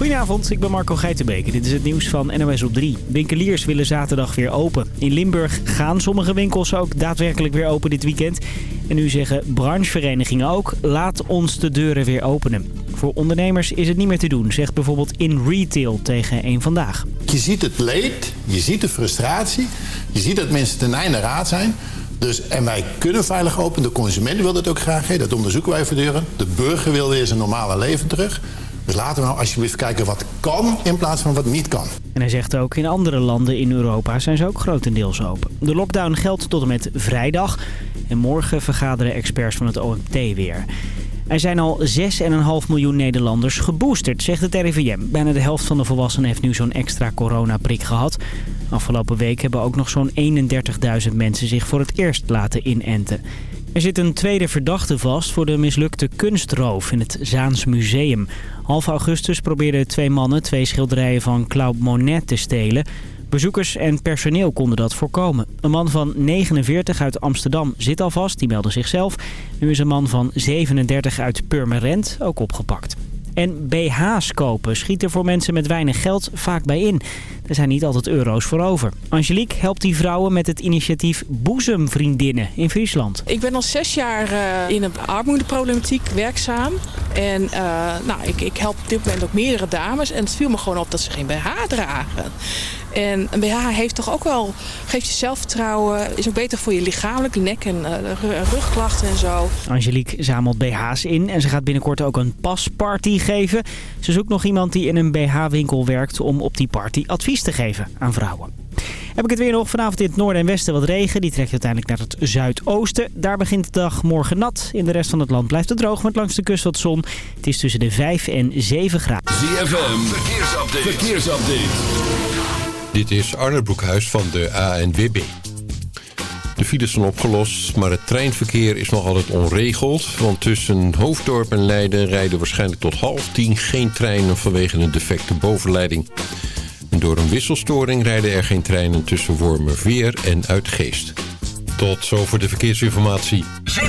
Goedenavond, ik ben Marco Geitenbeek. Dit is het nieuws van NOS op 3. Winkeliers willen zaterdag weer open. In Limburg gaan sommige winkels ook daadwerkelijk weer open dit weekend. En nu zeggen brancheverenigingen ook, laat ons de deuren weer openen. Voor ondernemers is het niet meer te doen, zegt bijvoorbeeld In Retail tegen een Vandaag. Je ziet het leed, je ziet de frustratie, je ziet dat mensen ten einde raad zijn... Dus, en wij kunnen veilig open. De consument wil dat ook graag. Hè? Dat onderzoeken wij voortdurend. De burger wil weer zijn normale leven terug. Dus laten we nou alsjeblieft kijken wat kan in plaats van wat niet kan. En hij zegt ook, in andere landen in Europa zijn ze ook grotendeels open. De lockdown geldt tot en met vrijdag. En morgen vergaderen experts van het OMT weer. Er zijn al 6,5 miljoen Nederlanders geboosterd, zegt het RIVM. Bijna de helft van de volwassenen heeft nu zo'n extra coronaprik gehad. Afgelopen week hebben ook nog zo'n 31.000 mensen zich voor het eerst laten inenten. Er zit een tweede verdachte vast voor de mislukte kunstroof in het Zaans Museum. Half augustus probeerden twee mannen twee schilderijen van Claude Monet te stelen. Bezoekers en personeel konden dat voorkomen. Een man van 49 uit Amsterdam zit al vast, die meldde zichzelf. Nu is een man van 37 uit Purmerend ook opgepakt. En BH's kopen schiet er voor mensen met weinig geld vaak bij in. Er zijn niet altijd euro's voor over. Angelique helpt die vrouwen met het initiatief Boezemvriendinnen in Friesland. Ik ben al zes jaar uh, in een armoedeproblematiek werkzaam. En uh, nou, ik, ik help op dit moment ook meerdere dames. En het viel me gewoon op dat ze geen BH dragen. En een BH heeft toch ook wel, geeft je zelfvertrouwen, is ook beter voor je lichamelijk, nek- en uh, rugklachten en zo. Angelique zamelt BH's in en ze gaat binnenkort ook een pasparty geven. Ze zoekt nog iemand die in een BH-winkel werkt om op die party advies te geven aan vrouwen. Heb ik het weer nog. Vanavond in het noorden en westen wat regen. Die trekt uiteindelijk naar het zuidoosten. Daar begint de dag morgen nat. In de rest van het land blijft het droog met langs de kust wat zon. Het is tussen de 5 en 7 graden. ZFM, verkeersupdate. verkeersupdate. Dit is Arne Broekhuis van de ANWB. De files zijn opgelost, maar het treinverkeer is nog altijd onregeld. Want tussen Hoofddorp en Leiden rijden waarschijnlijk tot half tien geen treinen vanwege een defecte bovenleiding. En door een wisselstoring rijden er geen treinen tussen Wormerveer en Uitgeest. Tot zover de verkeersinformatie.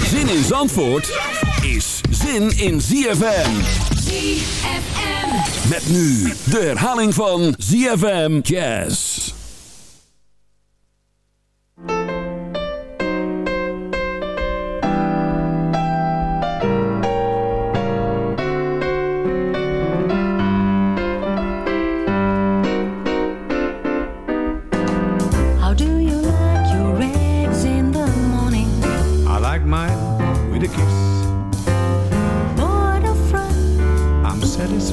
Zin in Zandvoort is zin in ZFM. ZFM. Met nu de herhaling van ZFM Jazz.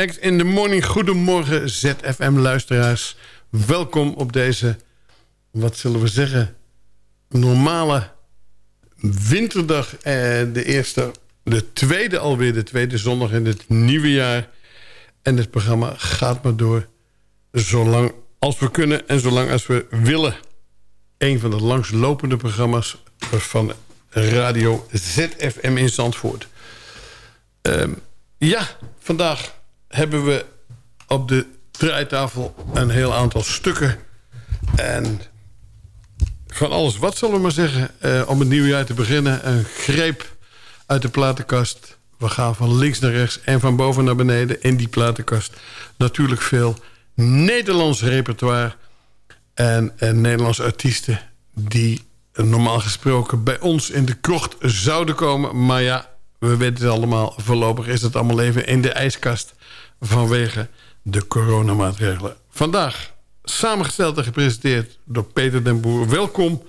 in the morning? Goedemorgen ZFM-luisteraars. Welkom op deze, wat zullen we zeggen, normale winterdag. Eh, de eerste, de tweede alweer, de tweede zondag in het nieuwe jaar. En het programma gaat maar door zolang als we kunnen en zolang als we willen. Een van de langslopende programma's van radio ZFM in Zandvoort. Ehm, ja, vandaag hebben we op de draaitafel een heel aantal stukken. En van alles wat, zullen we maar zeggen. eh, om het nieuwe jaar te beginnen. Een greep uit de platenkast. We gaan van links naar rechts en van boven naar beneden in die platenkast. Natuurlijk veel Nederlands repertoire. En, en Nederlandse artiesten die normaal gesproken bij ons in de krocht zouden komen. Maar ja, we weten het allemaal. Voorlopig is het allemaal even in de ijskast vanwege de coronamaatregelen. Vandaag samengesteld en gepresenteerd door Peter den Boer. Welkom.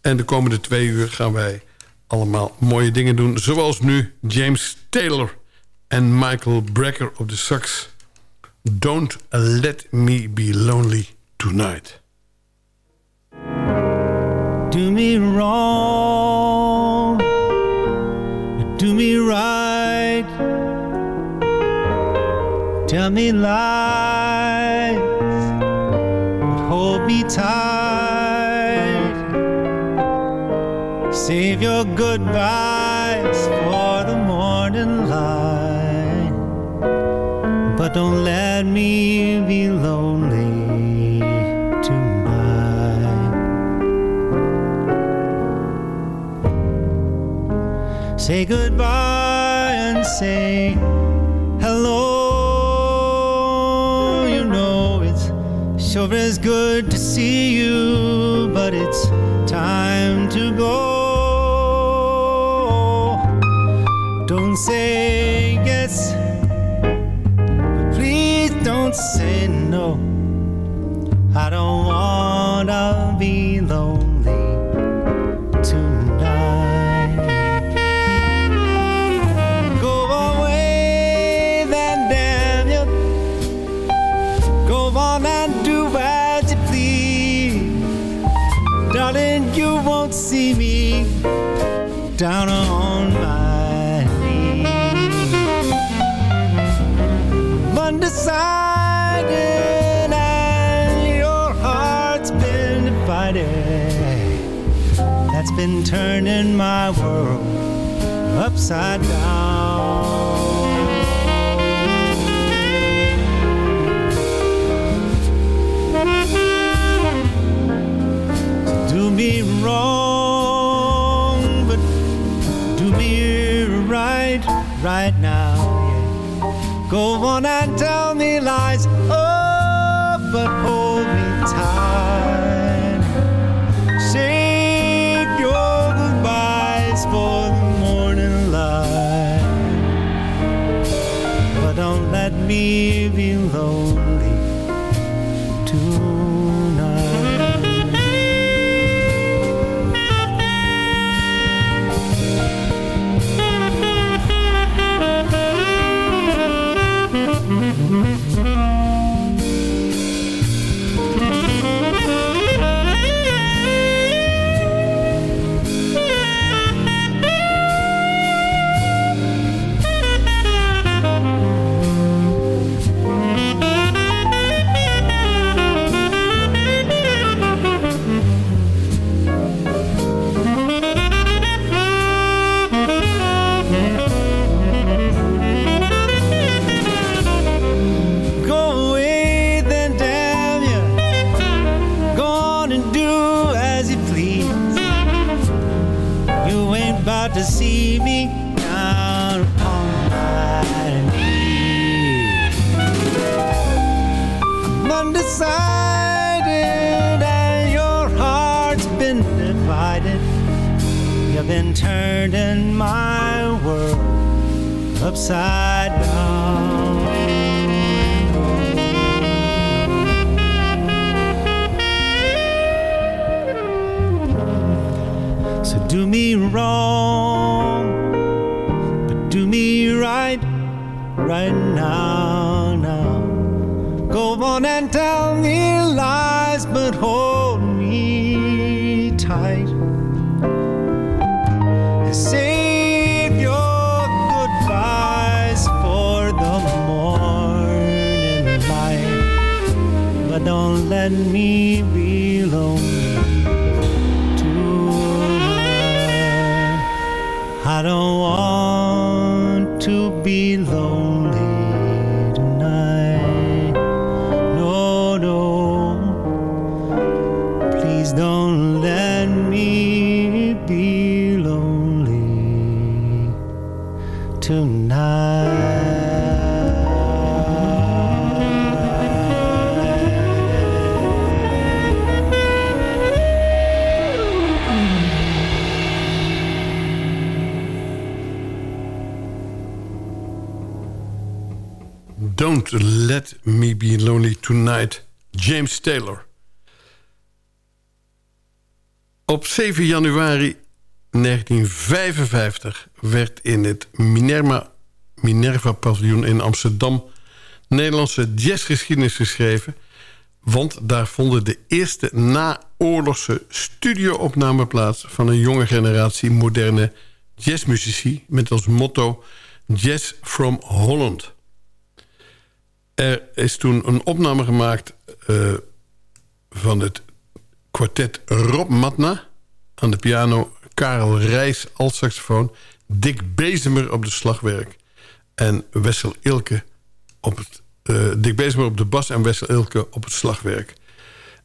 En de komende twee uur gaan wij allemaal mooie dingen doen. Zoals nu James Taylor en Michael Brecker op de sax. Don't let me be lonely tonight. Do me wrong, do me right. Tell me lies, but hold me tight. Save your goodbyes for the morning light, but don't let me be lonely tonight. Say goodbye and say is good to see you, but it's time to go. Don't say been turning my world upside down. Do me wrong, but do me right, right now. Yeah. Go on and tell me lies, oh, but hold Don't Let Me Be Lonely Tonight, James Taylor. Op 7 januari 1955 werd in het Minerva, Paviljoen in Amsterdam... Nederlandse jazzgeschiedenis geschreven... want daar vonden de eerste naoorlogse studio-opname plaats... van een jonge generatie moderne jazzmuzici... met als motto Jazz from Holland... Er is toen een opname gemaakt eh, van het kwartet Rob Matna... aan de piano, Karel Rijs als saxofoon... Dick Bezemer op de slagwerk en Wessel Ilke op het... eh, Dick Bezemer op de bas en Wessel Ilke op het slagwerk.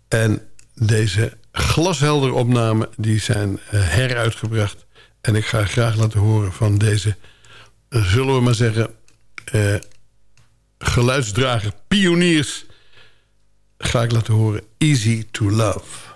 En deze glasheldere opnamen die zijn eh, heruitgebracht. En ik ga graag laten horen van deze, zullen we maar zeggen... geluidsdrager pioniers ga ik laten horen Easy to Love.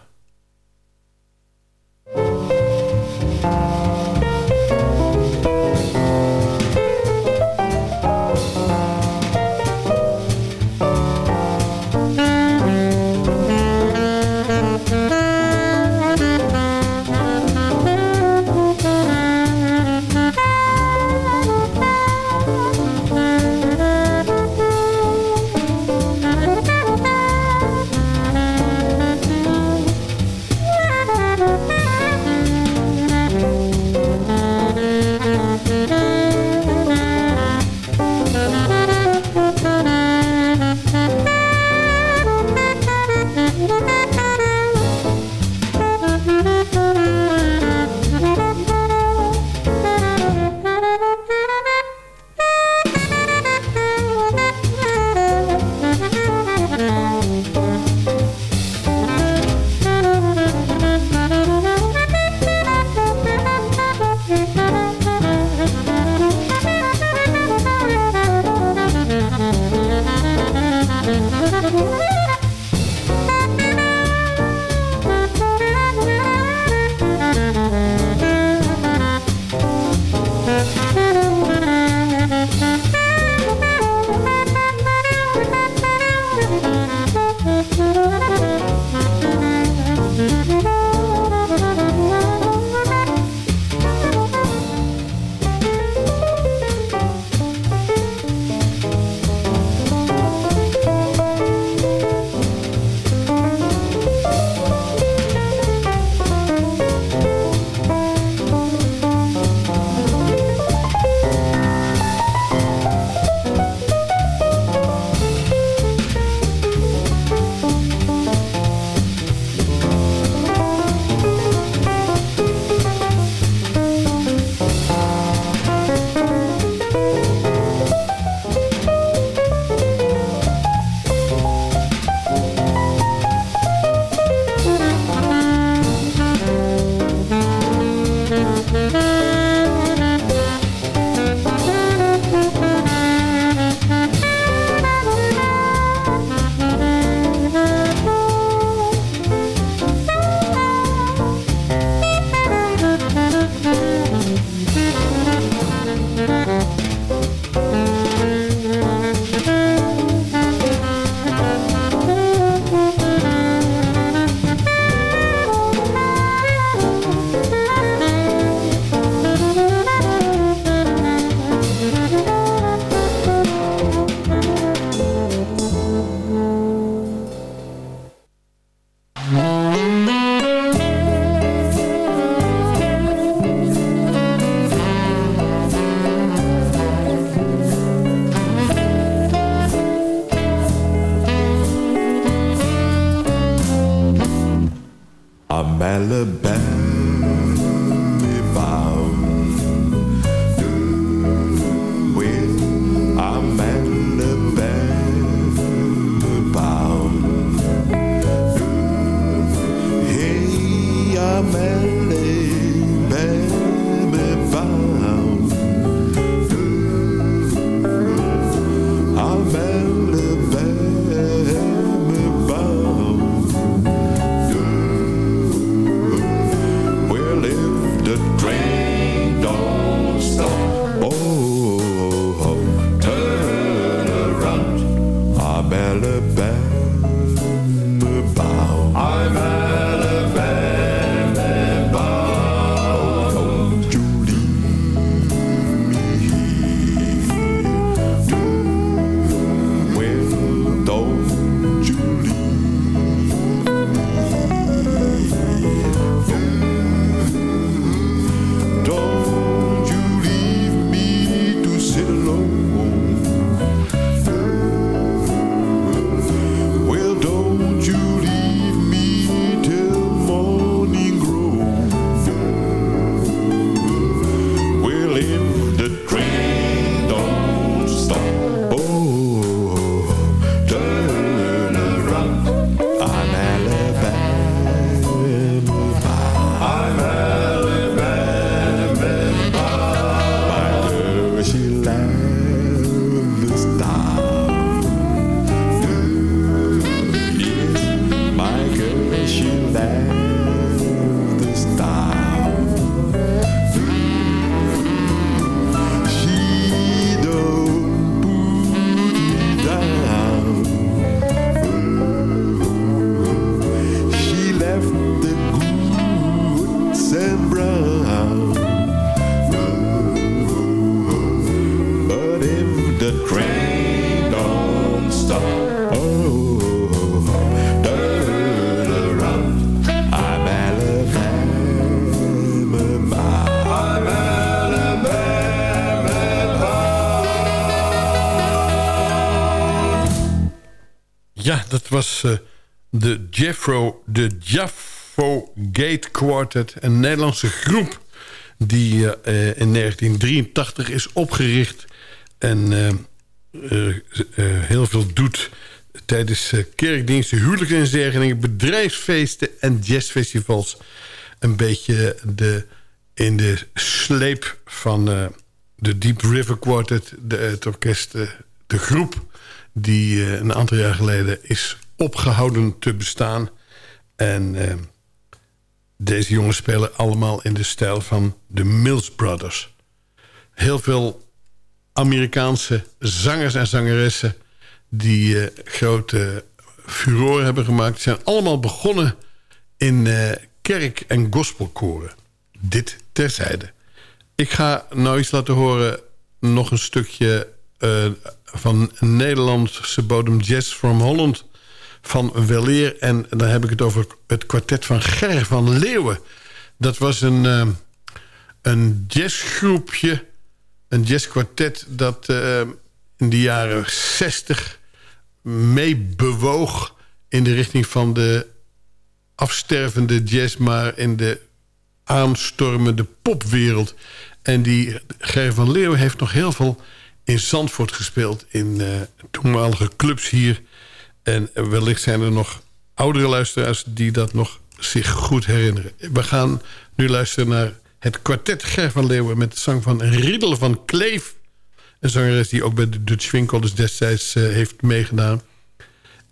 Was eh, de Jeffro, de Jaffo Gate Quartet. Een Nederlandse groep die eh, eh, in 1983 is opgericht. En heel veel doet tijdens kerkdiensten, huwelijksinzegeningen... bedrijfsfeesten en jazzfestivals. Een beetje de, in de sleep van de Deep River Quartet... De, het orkest, de groep die een aantal jaar geleden is opgehouden te bestaan. En eh, deze jongens spelen allemaal in de stijl van de Mills Brothers. Heel veel Amerikaanse zangers en zangeressen... die eh, grote furore hebben gemaakt... zijn allemaal begonnen in eh, kerk- en gospelkoren. Dit terzijde. Ik ga nou iets laten horen... nog een stukje van Nederlandse bodem Jazz from Holland... van Weleer. En dan heb ik het over het kwartet van Ger van Leeuwen. Dat was een, eh, een jazzgroepje, een jazzkwartet... dat eh, in de jaren 60 meebewoog... in de richting van de afstervende jazz... maar in de aanstormende popwereld. En die Ger van Leeuwen heeft nog heel veel in Zandvoort gespeeld... in eh, toenmalige clubs hier. En wellicht zijn er nog oudere luisteraars... die dat nog zich goed herinneren. We gaan nu luisteren naar het kwartet Ger van Leeuwen... met de zang van Riedel van Kleef. Een zangeres die ook bij de Dutch dus destijds eh, heeft meegedaan.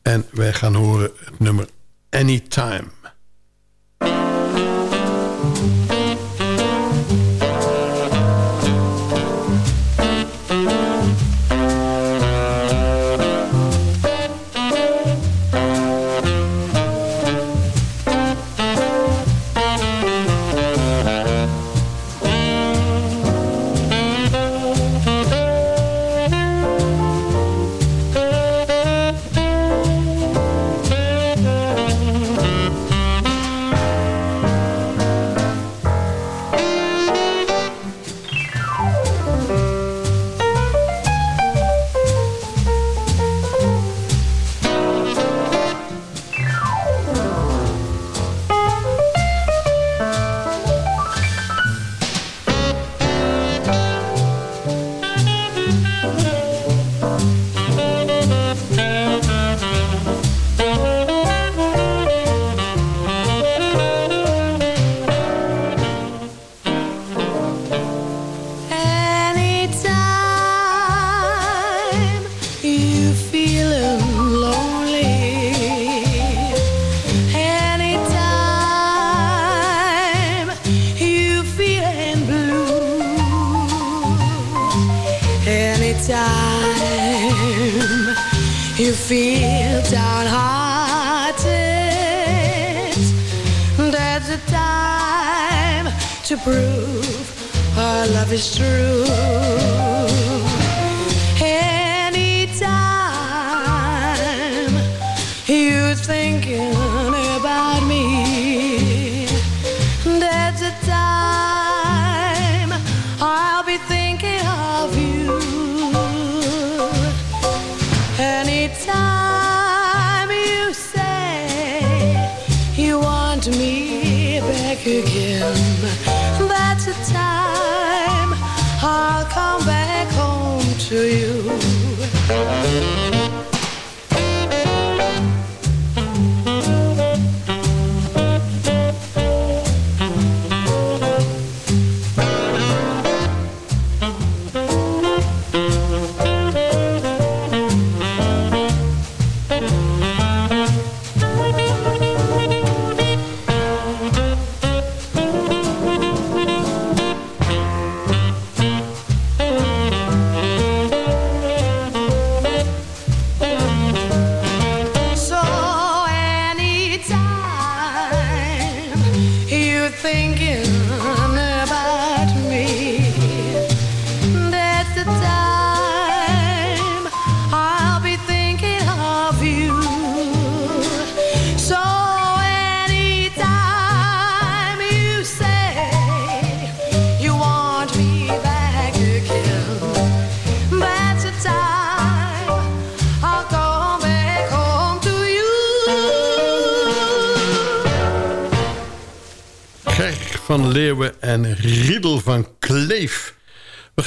En wij gaan horen het nummer Anytime.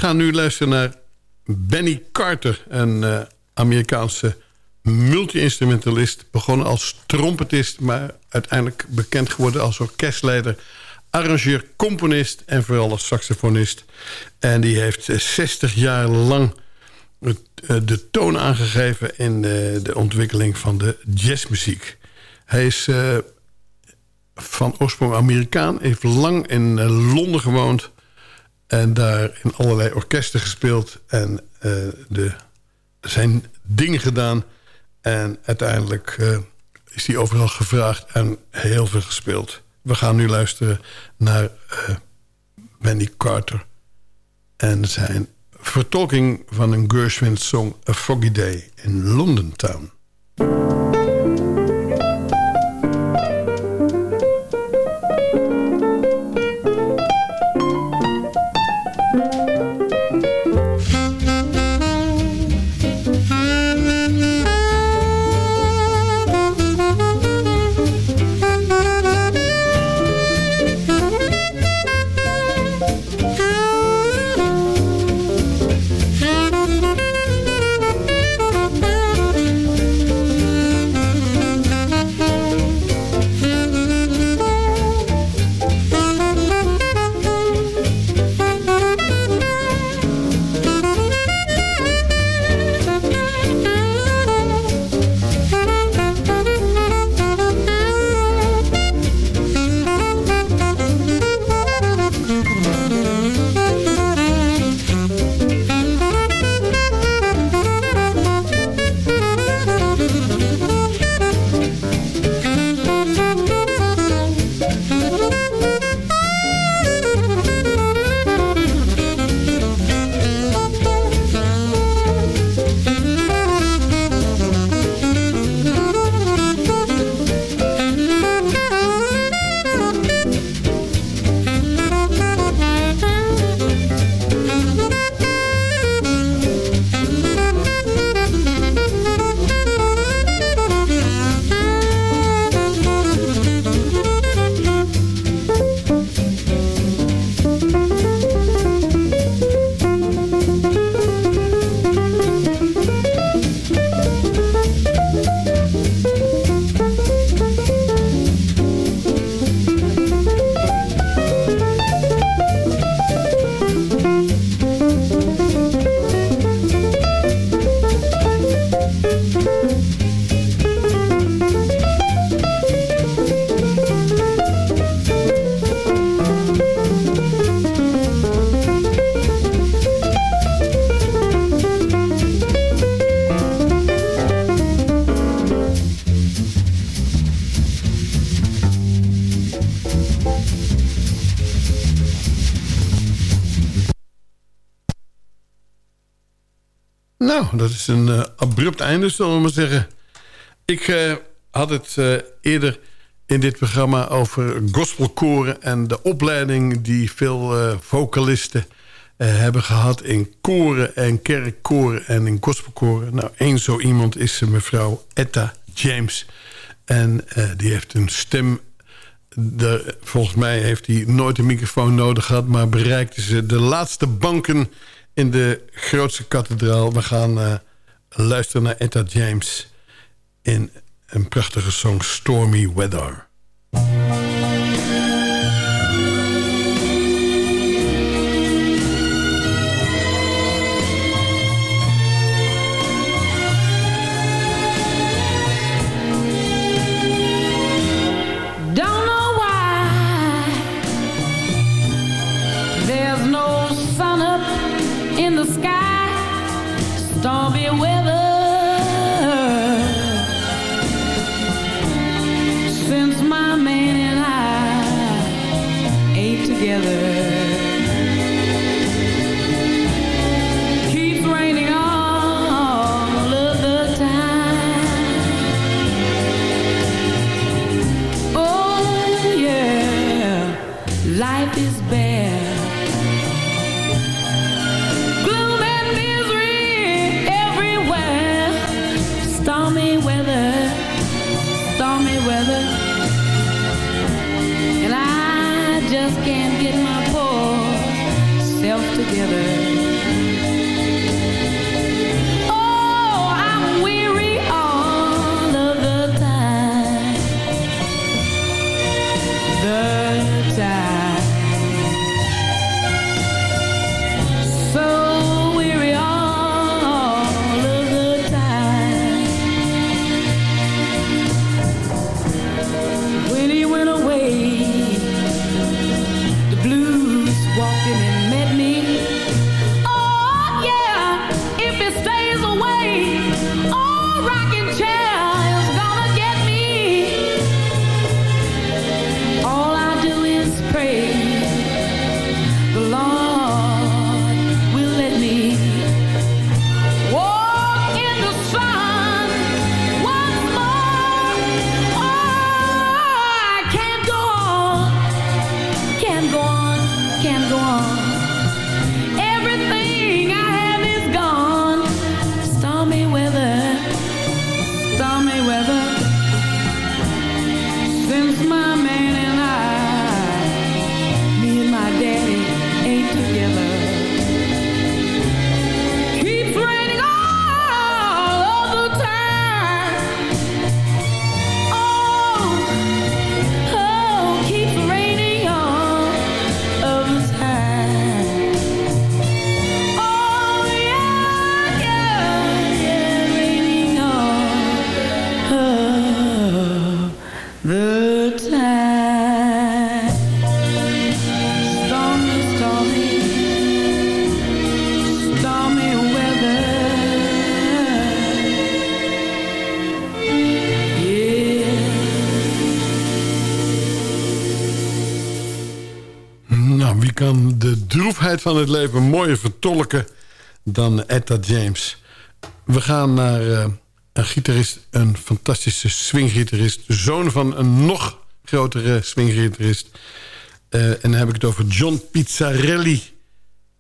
Gaan nu luisteren naar Benny Carter, een eh, Amerikaanse multi-instrumentalist. Begonnen als trompetist, maar uiteindelijk bekend geworden als orkestleider... arrangeur, componist en vooral als saxofonist. En die heeft eh, 60 jaar lang eh, de toon aangegeven... in eh, de ontwikkeling van de jazzmuziek. Hij is eh, van oorsprong Amerikaan. Heeft lang in eh, Londen gewoond. En daar in allerlei orkesten gespeeld. En eh, de, zijn dingen gedaan. En uiteindelijk eh, is hij overal gevraagd en heel veel gespeeld. We gaan nu luisteren naar eh Benny Carter. En zijn vertolking van een Gershwin song A Foggy Day in London Town. Dat is een eh, abrupt einde, zullen we maar zeggen. Ik eh, had het eh, eerder in dit programma over gospelkoren... en de opleiding die veel vocalisten hebben gehad... in koren en kerkkoren en in gospelkoren. Nou, één zo iemand is mevrouw Etta James. En die heeft een stem... Volgens mij heeft hij nooit een microfoon nodig gehad... maar bereikte ze de laatste banken in de grootste kathedraal. We gaan eh, luisteren naar Etta James in een prachtige song Stormy Weather. Stormy weather. And I just can't get my poor self together. Droefheid van het leven mooier vertolken dan Etta James? We gaan naar eh, een gitarist, een fantastische swinggitarist. Zoon van een nog grotere swinggitarist. Eh, en dan heb ik het over John Pizzarelli.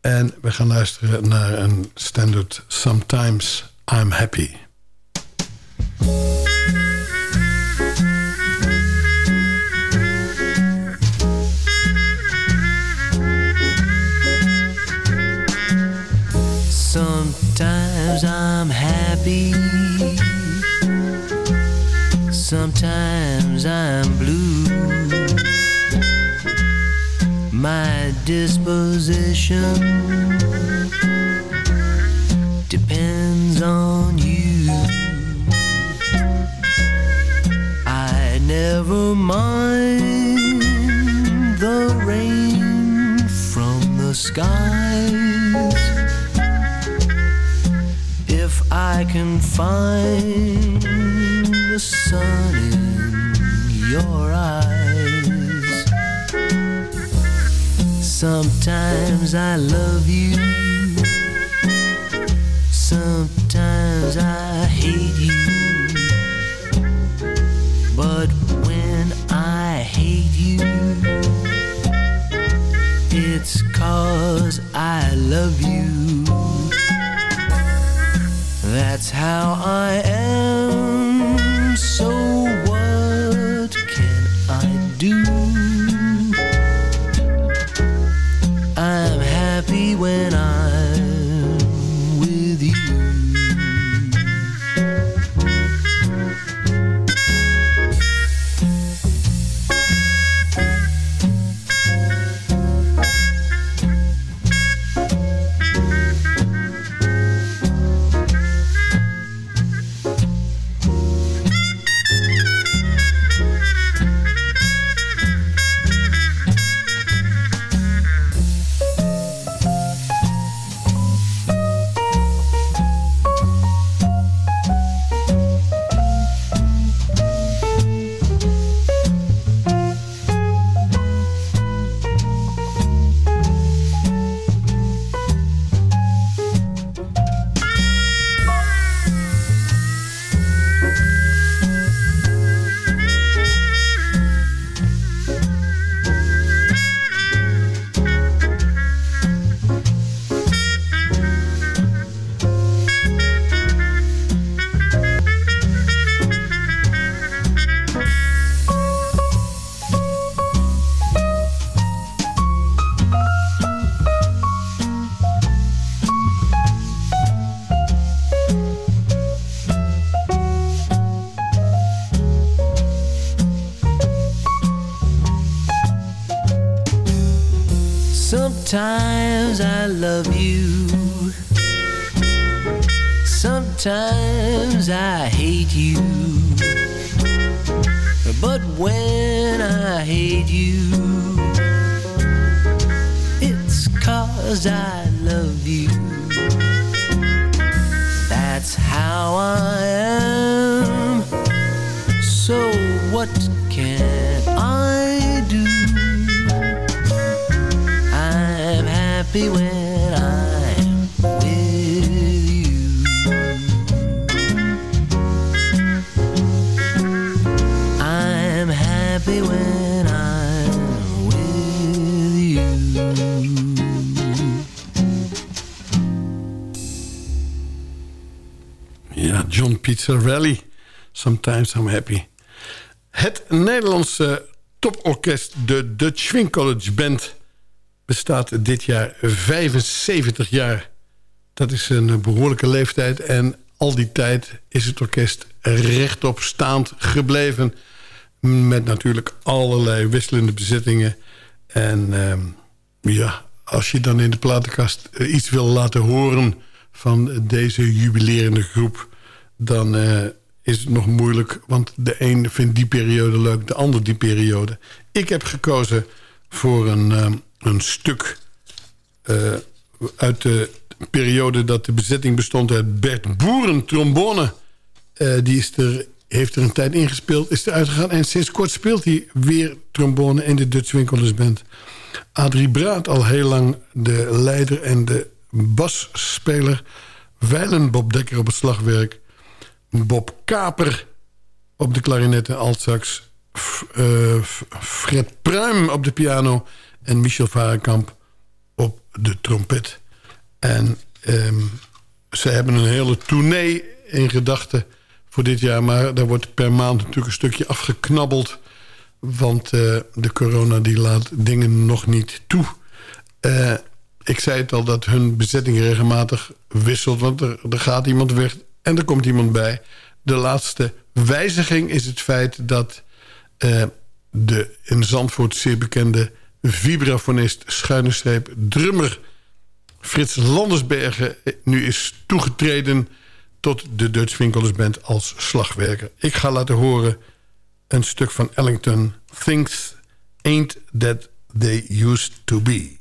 En we gaan luisteren naar een standard Sometimes I'm Happy. Disposition depends on you. I never mind the rain from the skies if I can find the sun in your eyes. Sometimes I love you, sometimes I hate you. But when I hate you, it's cause I love you. That's how I am. Love you. That's how I am. So what can I do? I'm happy when Ja, John Pizzarelli. Sometimes I'm happy. Het Nederlandse toporkest, de Dutch Swing College Band... bestaat dit jaar 75 jaar. Dat is een behoorlijke leeftijd. En al die tijd is het orkest rechtop staand gebleven. Met natuurlijk allerlei wisselende bezittingen. En ehm, ja, als je dan in de platenkast eh, iets wil laten horen... van deze jubilerende groep... dan eh, is het nog moeilijk. Want de een vindt die periode leuk, de ander die periode. Ik heb gekozen voor een, ehm, een stuk... eh, uit de periode dat de bezetting bestond uit Bert Boeren, trombone. Eh, die is er, heeft er een tijd ingespeeld, is eruit gegaan. En sinds kort speelt hij weer trombone in de Dutch Winkelers Band. Adrie Braat, al heel lang de leider en de basspeler. Weilen Bob Dekker op het slagwerk. Bob Kaper op de klarinet en altsax. F- Fred Pruim op de piano. En Michel Varenkamp op de trompet. En ehm, ze hebben een hele tournee in gedachten voor dit jaar. Maar daar wordt per maand natuurlijk een stukje afgeknabbeld. Want eh, de corona die laat dingen nog niet toe. Eh, ik zei het al dat hun bezetting regelmatig wisselt. Want er gaat iemand weg en er komt iemand bij. De laatste wijziging is het feit dat eh, de in Zandvoort zeer bekende vibrafonist, schuine streep, drummer Frits Landersbergen nu is toegetreden tot de Dutch Winkelers Band als slagwerker. Ik ga laten horen een stuk van Ellington. Things ain't that they used to be.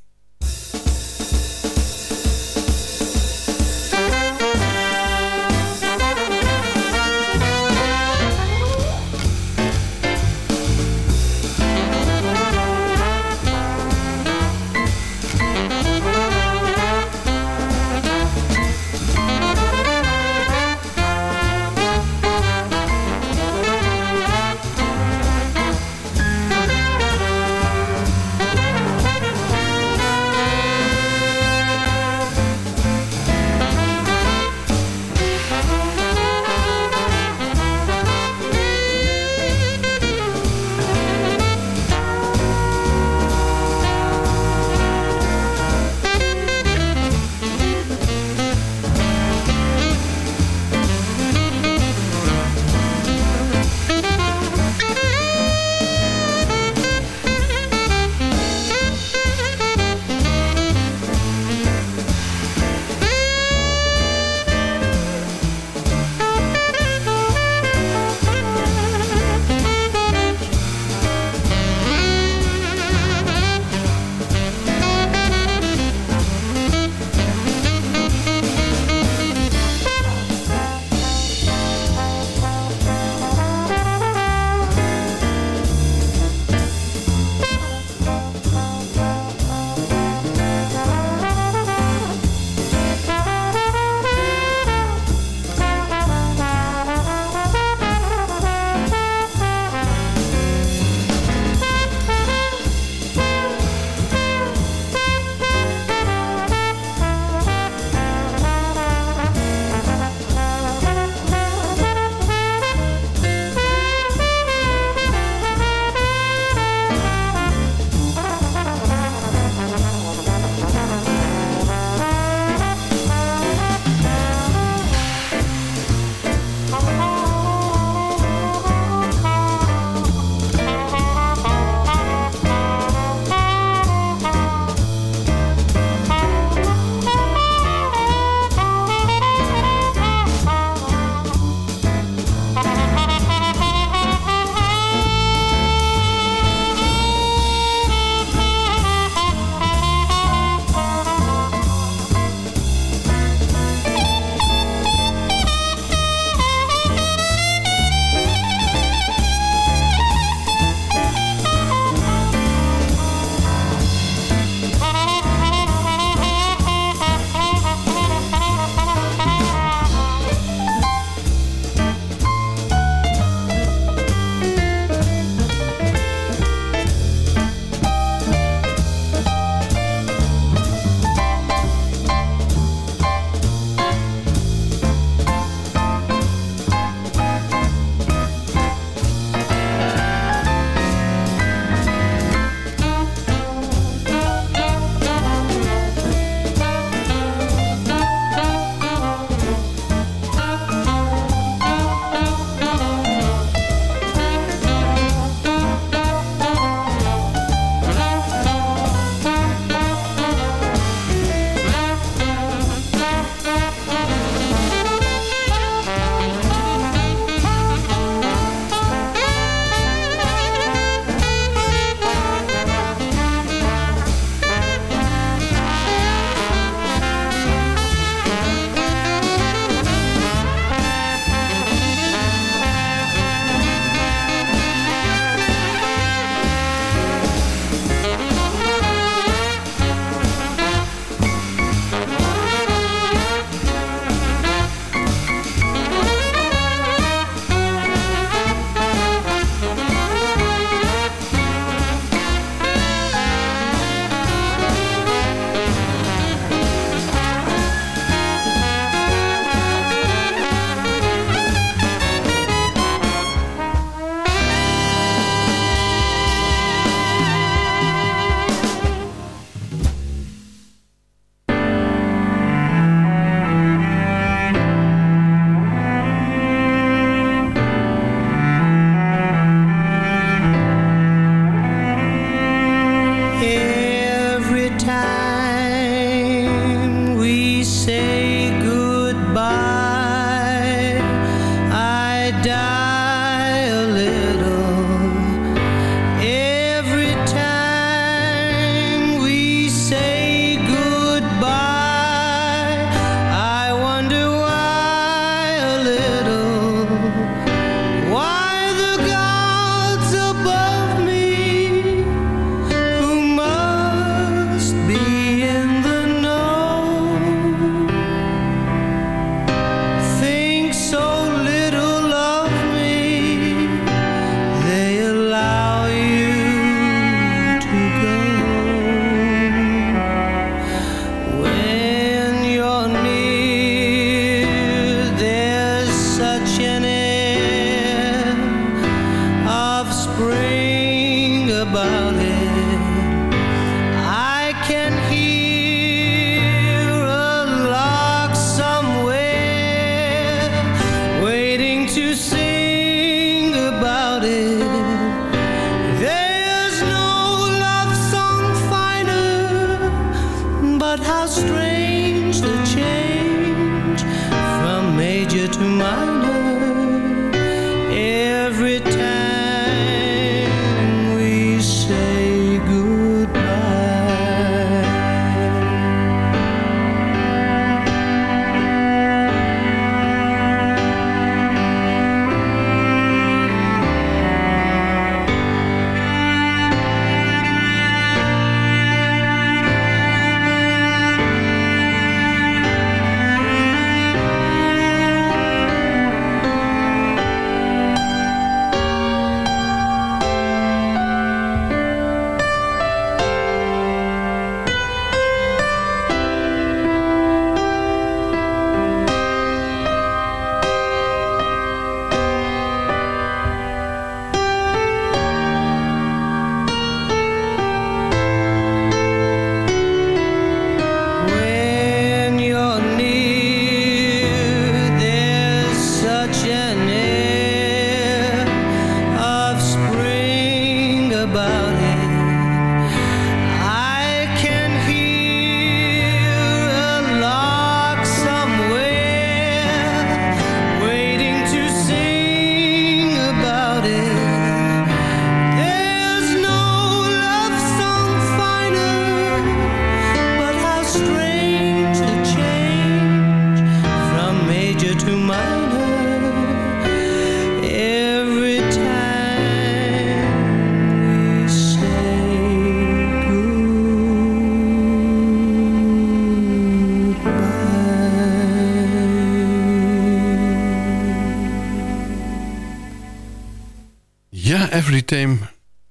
Time,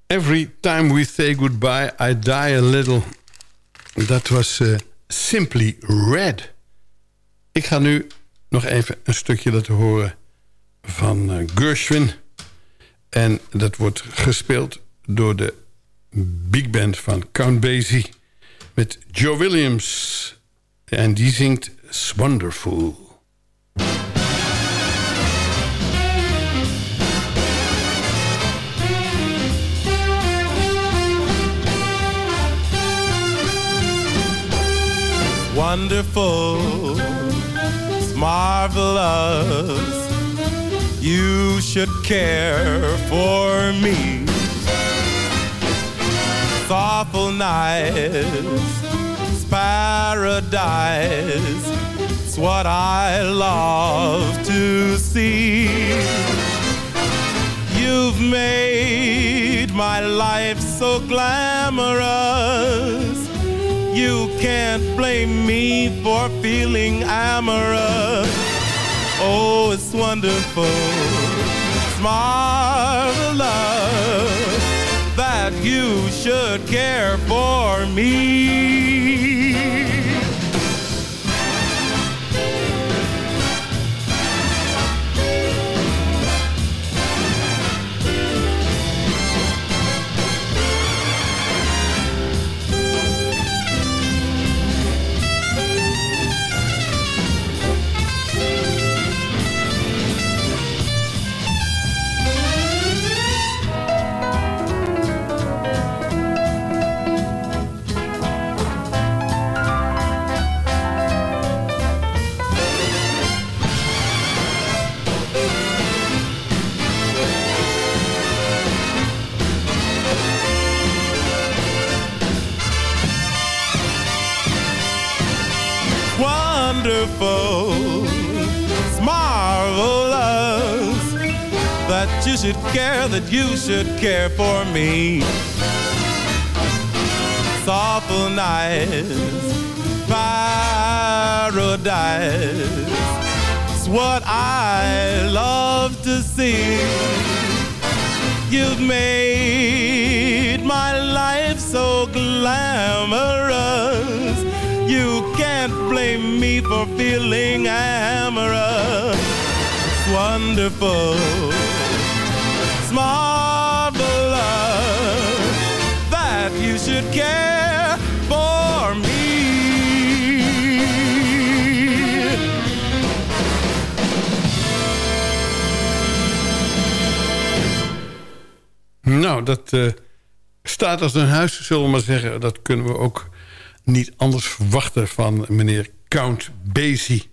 every time we say goodbye, I die a little. Dat was eh, Simply Red. Ik ga nu nog even een stukje laten horen van eh, Gershwin. En dat wordt gespeeld door de big band van Count Basie... met Joe Williams. En die zingt Wonderful. Wonderful, it's marvelous. You should care for me. It's awful nice, it's paradise. It's what I love to see. You've made my life so glamorous. You can't blame me for feeling amorous. Oh, it's wonderful, it's marvelous that you should care for me. Should care, that you should care for me. Awful nice, paradise. It's what I love to see. You've made my life so glamorous. You can't blame me for feeling amorous. It's wonderful. marvelous that you should care for me. Nou, dat eh, staat als een huis, zullen we maar zeggen. Dat kunnen we ook niet anders verwachten van meneer Count Basie.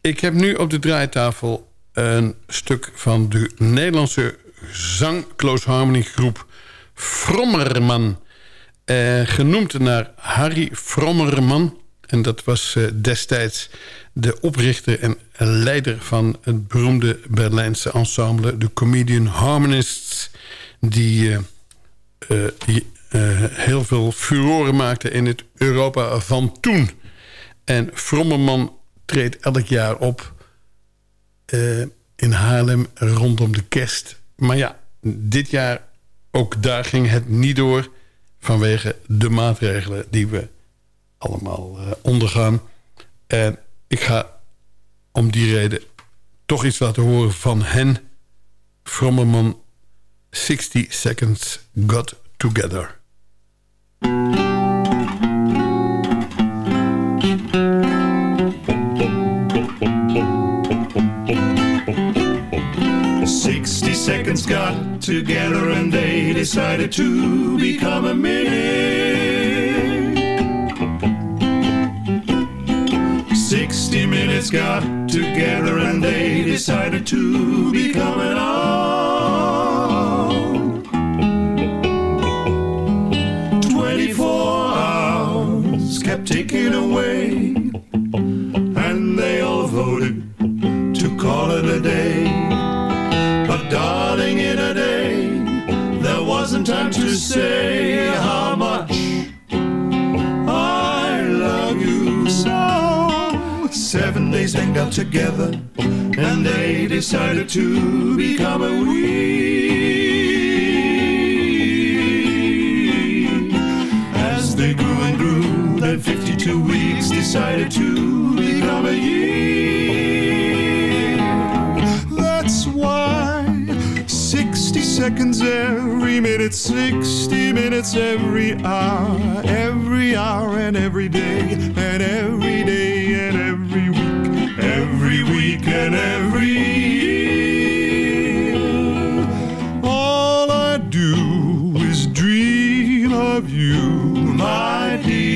Ik heb nu op de draaitafel een stuk van de Nederlandse zang Close Harmony groep Frommerman. Eh, genoemd naar Harry Frommerman. En dat was eh, destijds de oprichter en leider van het beroemde Berlijnse ensemble... de Comedian Harmonists... die eh, eh, heel veel furoren maakte in het Europa van toen. En Frommerman treedt elk jaar op in Haarlem rondom de kerst. Maar ja, dit jaar ook daar ging het niet door... vanwege de maatregelen die we allemaal eh, ondergaan. En ik ga om die reden toch iets laten horen van hen. Frommerman 60 Seconds Got Together. Seconds got together and they decided to become a minute. Sixty minutes got together and they decided to become an hour. Twenty-four hours kept ticking away, together, and they decided to become a we. As they grew and grew, then 52 weeks decided to become a year. That's why 60 seconds every minute, 60 minutes every hour, every hour and every day, and every day every week and every year. All I do is dream of you, my dear.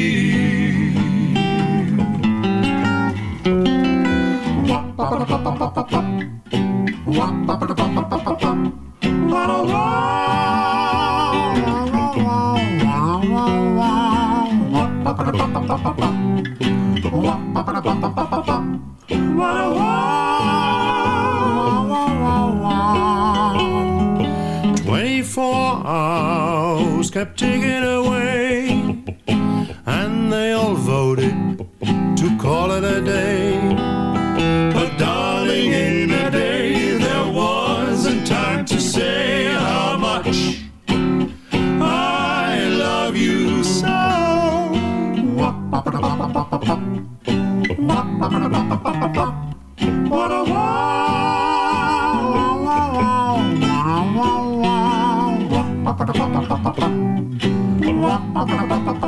Wap, wap, wap, wap, wap,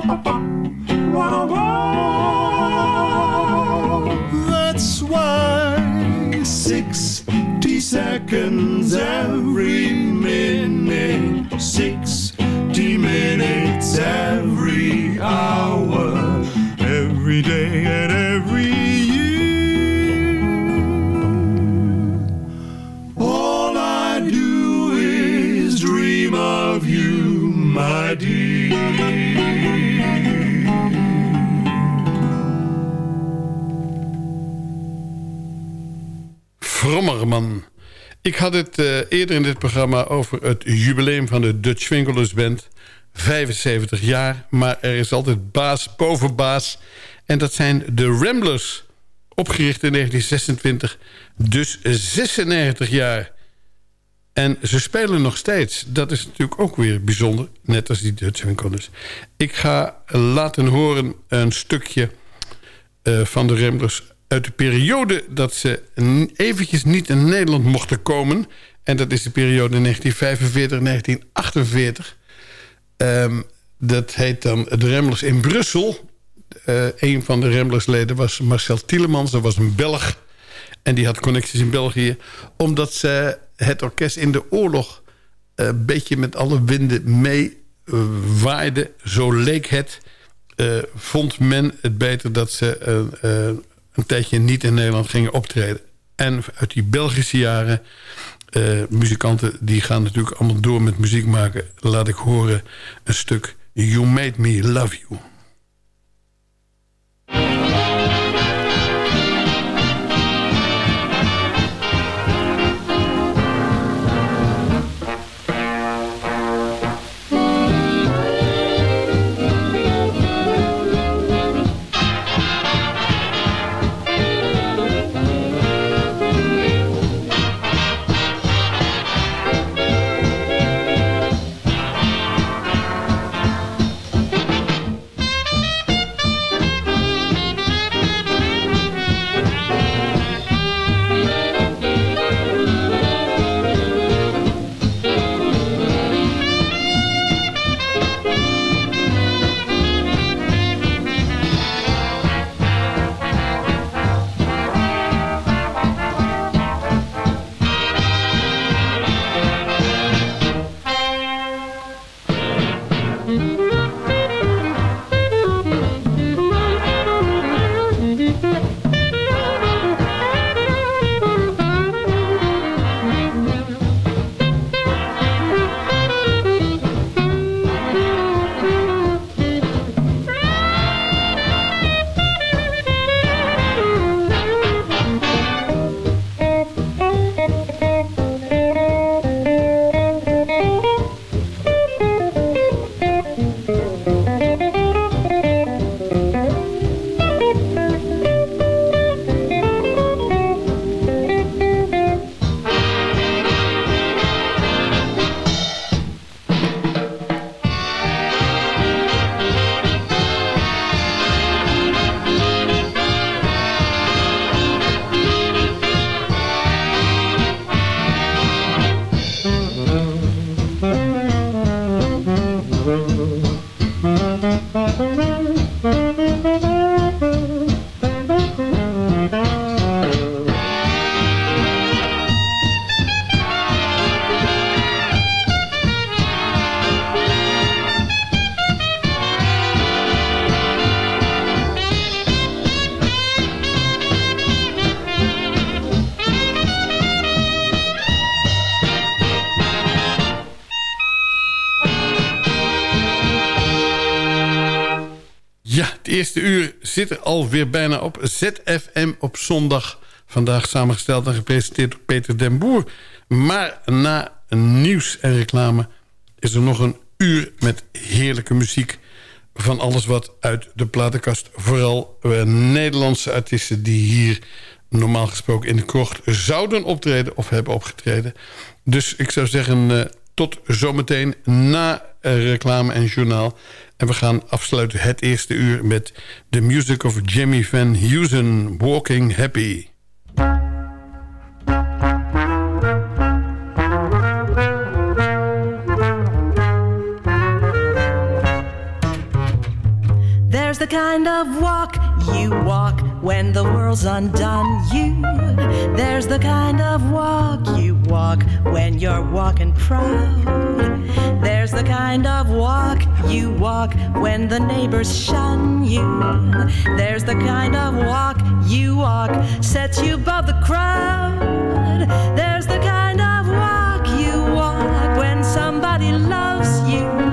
Frommerman. Ik had het eh, eerder in dit programma over het jubileum van de Dutch Swinglers Band. 75 jaar, maar er is altijd baas boven baas. En dat zijn de Ramblers, opgericht in 1926. Dus 96 jaar. En ze spelen nog steeds. Dat is natuurlijk ook weer bijzonder. Net als die Dutch Swinglers. Ik ga laten horen een stukje eh, van de Ramblers uit de periode dat ze eventjes niet in Nederland mochten komen. En dat is de periode 1945-1948. Ehm, dat heet dan de Remblers in Brussel. Eh, een van de Remblersleden was Marcel Tielemans. Dat was een Belg. En die had connecties in België. Omdat ze het orkest in de oorlog een beetje met alle winden mee eh, waaide. Zo leek het. eh, vond men het beter dat ze eh, eh, een tijdje niet in Nederland gingen optreden. En uit die Belgische jaren... eh, muzikanten die gaan natuurlijk allemaal door met muziek maken. Laat ik horen een stuk You Made Me Love You. Zit er alweer bijna op. ZFM op zondag. Vandaag samengesteld en gepresenteerd door Peter den Boer. Maar na nieuws en reclame is er nog een uur met heerlijke muziek... van alles wat uit de platenkast. Vooral eh, Nederlandse artiesten die hier normaal gesproken in de krocht... zouden optreden of hebben opgetreden. Dus ik zou zeggen, eh, tot zometeen na eh, reclame en journaal. En we gaan afsluiten het eerste uur met de music of Jimmy Van Heusen, Walking Happy. There's the kind of walk you walk when the world's undone you. There's the kind of walk you walk when you're walking proud. There's the kind of walk you walk when the neighbors shun you. There's the kind of walk you walk sets you above the crowd. There's the kind of walk you walk when somebody loves you.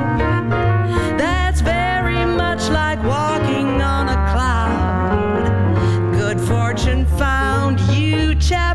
You,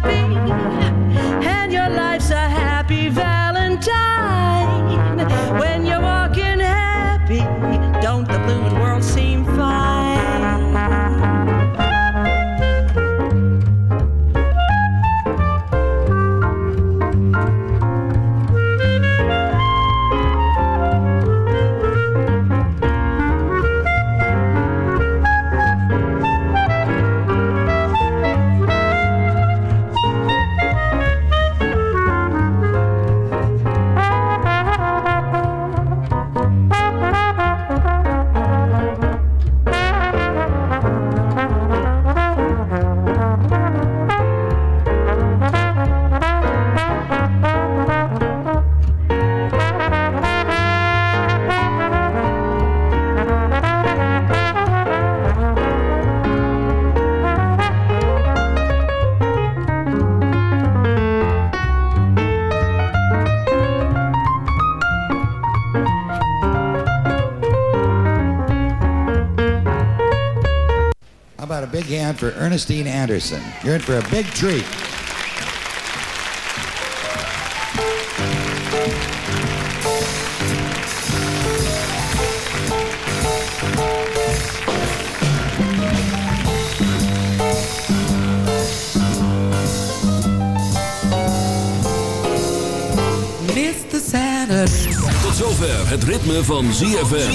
Ernestine Anderson. You're in for a big treat. Tot zover het ritme van ZFM.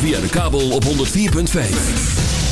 Via de kabel op 104.5.